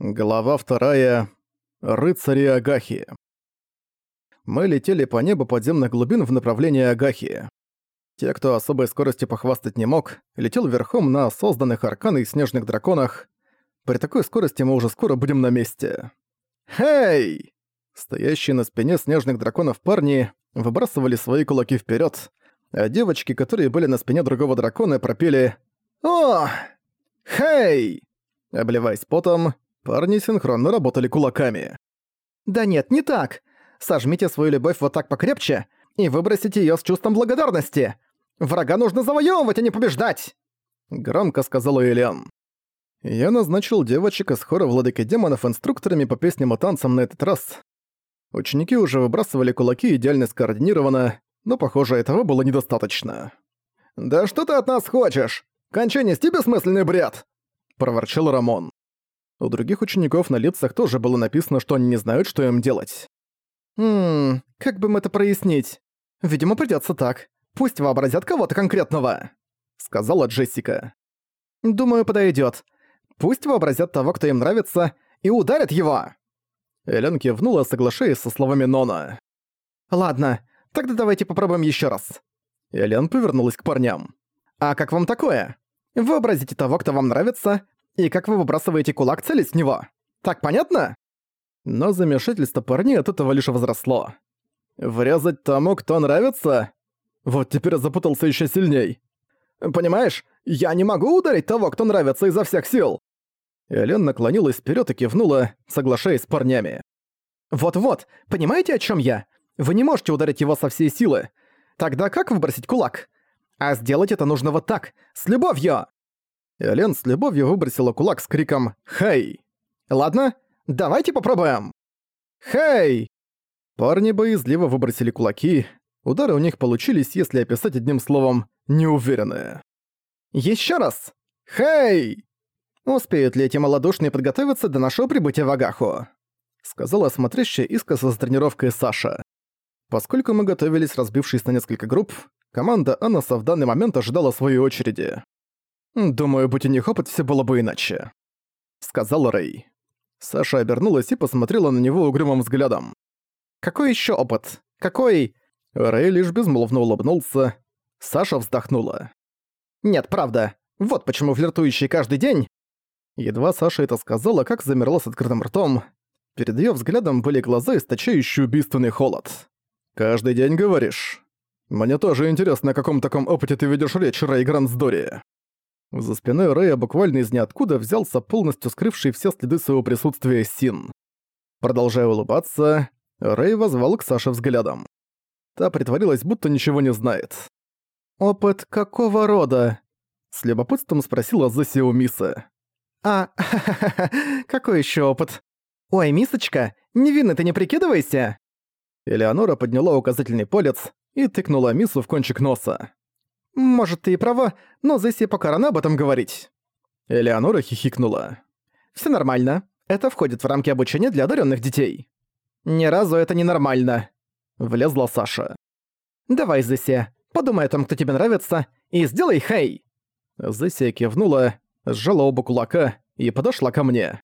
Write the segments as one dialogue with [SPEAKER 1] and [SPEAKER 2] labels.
[SPEAKER 1] Глава вторая. Рыцари Агахи. Мы летели по небу подземных глубин в направлении Агахи. Те, кто особой скоростью похвастать не мог, летел верхом на созданных арканой снежных драконах. При такой скорости мы уже скоро будем на месте. «Хей!» Стоящие на спине снежных драконов парни выбрасывали свои кулаки вперед, а девочки, которые были на спине другого дракона, пропели «О! Хей!» Обливаясь потом, Парни синхронно работали кулаками.
[SPEAKER 2] «Да нет, не так. Сожмите свою любовь вот так покрепче и выбросите её с чувством благодарности. Врага нужно завоёвывать, а не побеждать!»
[SPEAKER 1] Громко сказала Элиан. Я назначил девочек из хора Владыки Демонов инструкторами по песням и танцам на этот раз. Ученики уже выбрасывали кулаки идеально скоординированно, но, похоже, этого было недостаточно.
[SPEAKER 2] «Да что ты от нас хочешь? Кончай нести бессмысленный бред!»
[SPEAKER 1] – проворчал Рамон. У других учеников на лицах тоже было написано, что они не знают, что им делать.
[SPEAKER 2] «Ммм, как бы им это прояснить? Видимо, придётся так. Пусть вообразят кого-то конкретного», — сказала Джессика. «Думаю, подойдёт. Пусть вообразят того, кто им нравится, и ударят его!»
[SPEAKER 1] Элен кивнула, соглашаясь со словами Нона.
[SPEAKER 2] «Ладно, тогда давайте попробуем ещё раз».
[SPEAKER 1] Элен повернулась к парням.
[SPEAKER 2] «А как вам такое? Вообразите того, кто вам нравится, и как вы выбрасываете кулак, целясь в него. Так понятно?»
[SPEAKER 1] Но замешательство парней от этого лишь возросло. «Врезать тому, кто нравится?» Вот теперь запутался еще сильней.
[SPEAKER 2] «Понимаешь, я не могу ударить того, кто нравится изо всех сил!»
[SPEAKER 1] Элен наклонилась вперед и кивнула, соглашаясь с парнями.
[SPEAKER 2] «Вот-вот, понимаете, о чем я? Вы не можете ударить его со всей силы. Тогда как выбросить кулак? А сделать это нужно вот так, с любовью!»
[SPEAKER 1] И Ален с любовью выбросила кулак с криком «Хей!».
[SPEAKER 2] «Ладно, давайте попробуем!» «Хей!»
[SPEAKER 1] Парни боязливо выбросили кулаки. Удары у них получились, если описать одним словом «неуверенные».
[SPEAKER 2] «Ещё раз! Хей!» «Успеют ли эти малодушные подготовиться до нашего прибытия в Агаху?»
[SPEAKER 1] Сказала смотрящая искоса с тренировкой Саша. Поскольку мы готовились, разбившись на несколько групп, команда Анаса в данный момент ожидала своей очереди. «Думаю, будь у них опыт, все было бы иначе», — сказал Рэй. Саша обернулась и посмотрела на него угрюмым взглядом.
[SPEAKER 2] «Какой еще опыт? Какой...»
[SPEAKER 1] Рэй лишь безмолвно улыбнулся. Саша вздохнула.
[SPEAKER 2] «Нет, правда. Вот почему флиртующий каждый день...»
[SPEAKER 1] Едва Саша это сказала, как замерла с открытым ртом. Перед её взглядом были глаза, источающие убийственный холод. «Каждый день говоришь? Мне тоже интересно, о каком таком опыте ты ведёшь речь, Рэй Грандсдори». За спиной Рэя буквально из ниоткуда взялся полностью скрывший все следы своего присутствия Син. Продолжая улыбаться, Рэй возвал к Саше взглядом. Та притворилась, будто ничего не знает. «Опыт какого рода?» С любопытством спросила Зоси у Мисы.
[SPEAKER 2] «А, какой еще опыт? Ой, Мисочка, невинно ты не прикидывайся!»
[SPEAKER 1] Элеонора подняла указательный палец и тыкнула Мису в кончик носа.
[SPEAKER 2] «Может, ты и права, но Зесси пока рано об этом говорить».
[SPEAKER 1] Элеонора хихикнула.
[SPEAKER 2] «Всё нормально. Это входит в рамки обучения для одаренных детей». «Ни разу это не нормально», — влезла Саша. «Давай, Зесси, подумай о том, кто тебе нравится, и сделай хей!»
[SPEAKER 1] Зесси кивнула, сжала оба кулака и подошла ко мне.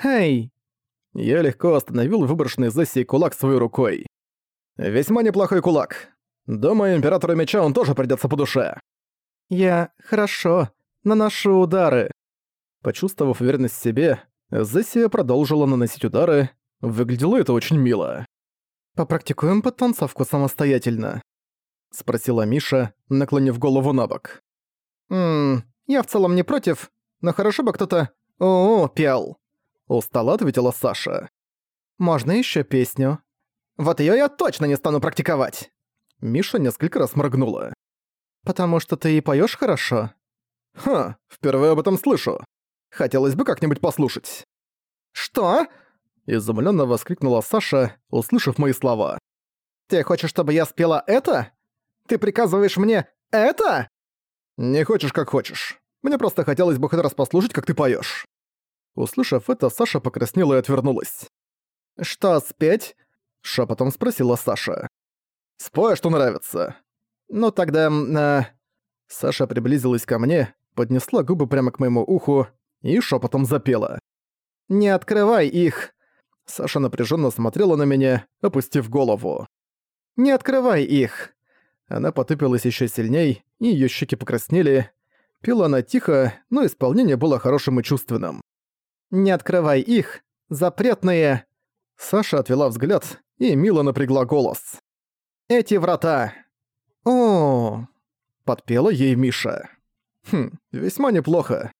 [SPEAKER 2] «Хей!»
[SPEAKER 1] Я легко остановил выброшенный Зесси кулак своей рукой. «Весьма неплохой кулак. Думаю, Императору Меча он тоже придётся по душе».
[SPEAKER 2] «Я... хорошо. Наношу удары».
[SPEAKER 1] Почувствовав уверенность в себе, Зессия продолжила наносить удары. Выглядело это очень мило.
[SPEAKER 2] «Попрактикуем подтанцовку самостоятельно?»
[SPEAKER 1] — спросила Миша, наклонив голову на бок.
[SPEAKER 2] «Ммм, я в целом не против, но хорошо бы кто-то «О-о» пел.
[SPEAKER 1] Устала ответила Саша.
[SPEAKER 2] «Можно ещё песню?» «Вот её я точно не стану практиковать!»
[SPEAKER 1] Миша несколько раз моргнула.
[SPEAKER 2] «Потому что ты и поёшь хорошо?»
[SPEAKER 1] «Ха, впервые об этом слышу. Хотелось бы как-нибудь послушать».
[SPEAKER 2] «Что?»
[SPEAKER 1] Изумленно воскликнула Саша, услышав мои слова.
[SPEAKER 2] «Ты хочешь, чтобы я спела это? Ты приказываешь мне это?»
[SPEAKER 1] «Не хочешь, как хочешь. Мне просто хотелось бы хоть раз послушать, как ты поёшь». Услышав это, Саша покраснела и отвернулась.
[SPEAKER 2] «Что, спеть?»
[SPEAKER 1] — шепотом спросила Саша. Спой, что нравится.
[SPEAKER 2] Ну тогда... Э...
[SPEAKER 1] Саша приблизилась ко мне, поднесла губы прямо к моему уху и шепотом запела.
[SPEAKER 2] «Не открывай их!» Саша напряженно смотрела на меня, опустив голову. «Не открывай их!» Она потупилась еще сильней, и ее щеки покраснели. Пила она тихо, но исполнение было хорошим и чувственным. «Не открывай их! Запретные!» Саша отвела взгляд и мило напрягла голос. «Эти врата!» «О!» — подпела ей Миша. Хм, весьма неплохо.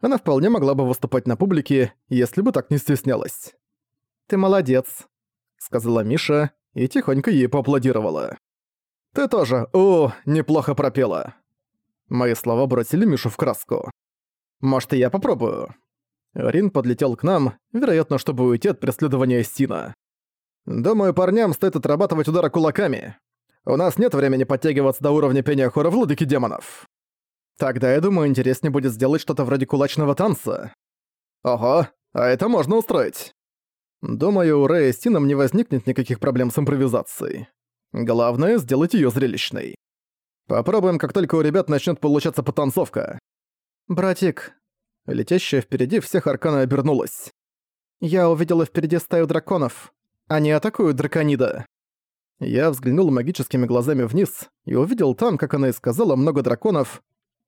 [SPEAKER 2] Она вполне могла бы выступать на публике, если бы так не стеснялась. «Ты молодец», — сказала Миша и тихонько ей поаплодировала. «Ты тоже, о, неплохо пропела». Мои слова бросили Мишу в краску. «Может, и я попробую?» Рин подлетел к нам, вероятно, чтобы уйти от преследования Стина. «Думаю, парням стоит отрабатывать удары кулаками. У нас нет времени подтягиваться до уровня пения хора в лудике демонов». Тогда, я думаю, интереснее будет сделать что-то вроде кулачного танца. Ого, а это можно устроить. Думаю, у Рэя с Тином не возникнет никаких проблем с импровизацией. Главное, сделать её зрелищной. Попробуем, как только у ребят начнёт получаться потанцовка. Братик. Летящая впереди всех аркана обернулась. Я увидела впереди стаю драконов. Они атакуют драконида. Я взглянул магическими глазами вниз и увидел там, как она и сказала, много драконов,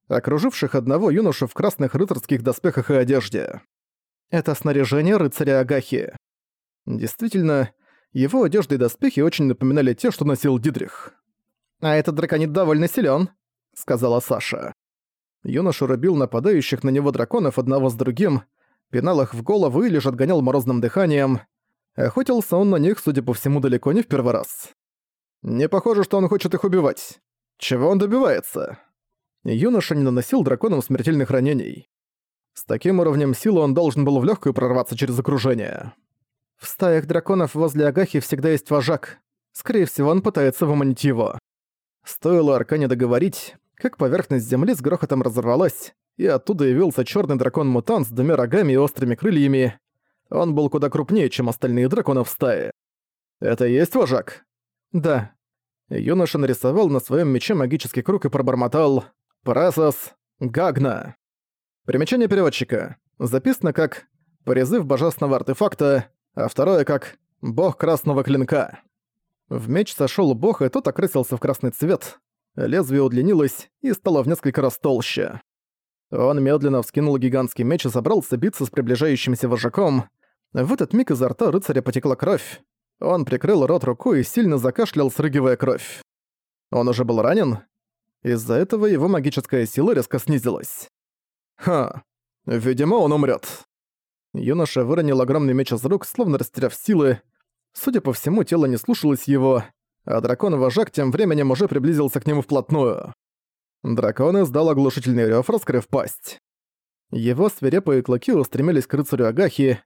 [SPEAKER 2] окруживших одного юношу в красных рыцарских доспехах и одежде. Это снаряжение рыцаря Агахи. Действительно, его одежда и доспехи очень напоминали те, что носил Дидрих. «А этот драконит довольно силен, сказала Саша. Юноша рубил нападающих на него драконов одного с другим, пинал их в голову или же отгонял морозным дыханием. Охотился он на них, судя по всему, далеко не в первый раз. Не похоже, что он хочет их убивать. Чего он добивается? юноша не наносил драконам смертельных ранений. С таким уровнем силы он должен был в легкую прорваться через окружение. В стаях драконов возле Агахи всегда есть вожак. Скорее всего, он пытается выманить его. Стоило Аркане договорить, как поверхность земли с грохотом разорвалась, и оттуда явился черный дракон-мутант с двумя рогами и острыми крыльями. Он был куда крупнее, чем остальные драконы в стае. «Это и есть вожак?» «Да». Юноша нарисовал на своем мече магический круг и пробормотал Пресос Гагна. Примечание переводчика. Записано как «Призыв божественного артефакта», а второе как «Бог красного клинка». В меч сошёл бог, и тот окрасился в красный цвет. Лезвие удлинилось и стало в несколько раз толще. Он медленно вскинул гигантский меч и собрался биться с приближающимся вожаком. В этот миг изо рта рыцаря потекла кровь. Он прикрыл рот рукой и сильно закашлял, срыгивая кровь. Он уже был ранен? Из-за этого его магическая сила резко снизилась. Ха, видимо, он умрет. Юноша выронил огромный меч из рук, словно растеряв силы. Судя по всему, тело не слушалось его, а дракон-вожак тем временем уже приблизился к нему вплотную. Дракон издал оглушительный рёв, раскрыв пасть. Его свирепые клыки устремились к рыцарю Агахи.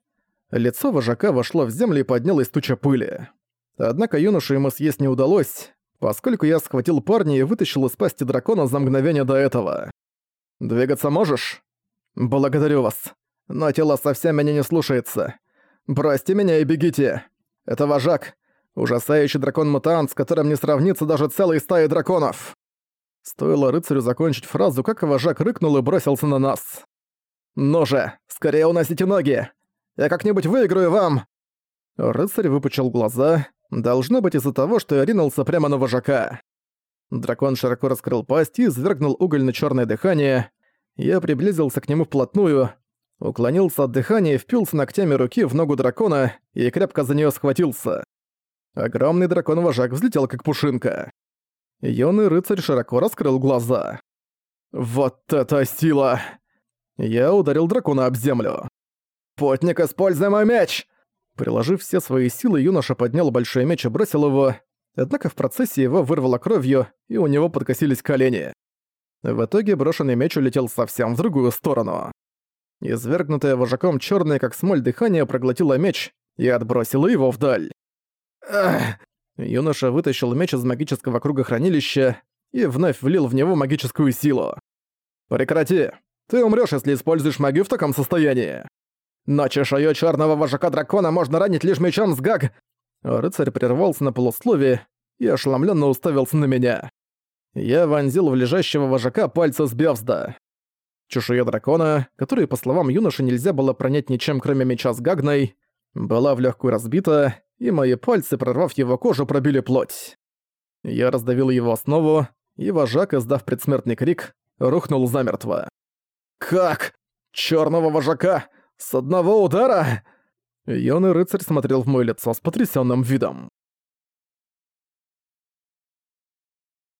[SPEAKER 2] Лицо вожака вошло в землю и поднялась туча пыли. Однако юношу ему съесть не удалось, поскольку я схватил парня и вытащил из пасти дракона за мгновение до этого. «Двигаться можешь?» «Благодарю вас. Но тело совсем меня не слушается. Бросьте меня и бегите. Это вожак. Ужасающий дракон-мутант, с которым не сравнится даже целой стаи драконов». Стоило рыцарю закончить фразу, как вожак рыкнул и бросился на нас. «Ну же, скорее уносите ноги! Я как-нибудь выиграю вам!» Рыцарь выпучил глаза, Должно быть из-за того, что я ринулся прямо на вожака. Дракон широко раскрыл пасть и извергнул угольно-чёрное дыхание. Я приблизился к нему вплотную, уклонился от дыхания и впился ногтями руки в ногу дракона и крепко за неё схватился. Огромный дракон-вожак взлетел как пушинка. Юный рыцарь широко раскрыл глаза. «Вот это сила!» Я ударил дракона об землю. «Путник, используй мой меч!» Приложив все свои силы, юноша поднял большой меч и бросил его, однако в процессе его вырвало кровью, и у него подкосились колени. В итоге брошенный меч улетел совсем в другую сторону. Извергнутое вожаком черное, как смоль, дыхание проглотило меч и отбросило его вдаль. Ах! Юноша вытащил меч из магического круга хранилища и вновь влил в него магическую силу. «Прекрати! Ты умрёшь, если используешь магию в таком состоянии!» Но чешую черного вожака дракона можно ранить лишь мечом с гаг. Рыцарь прервался на полусловие и ошеломленно уставился на меня. Я вонзил в лежащего вожака пальцы с Бёвзда.
[SPEAKER 1] Чешуя дракона, которую, по словам юноши, нельзя было пронять ничем, кроме меча с гагной, была легкую разбита, и мои пальцы, прорвав его кожу, пробили плоть. Я раздавил его основу, и вожак, издав предсмертный крик, рухнул замертво. «Как? Чёрного вожака? С одного удара?» Юный рыцарь смотрел в моё лицо с потрясённым видом.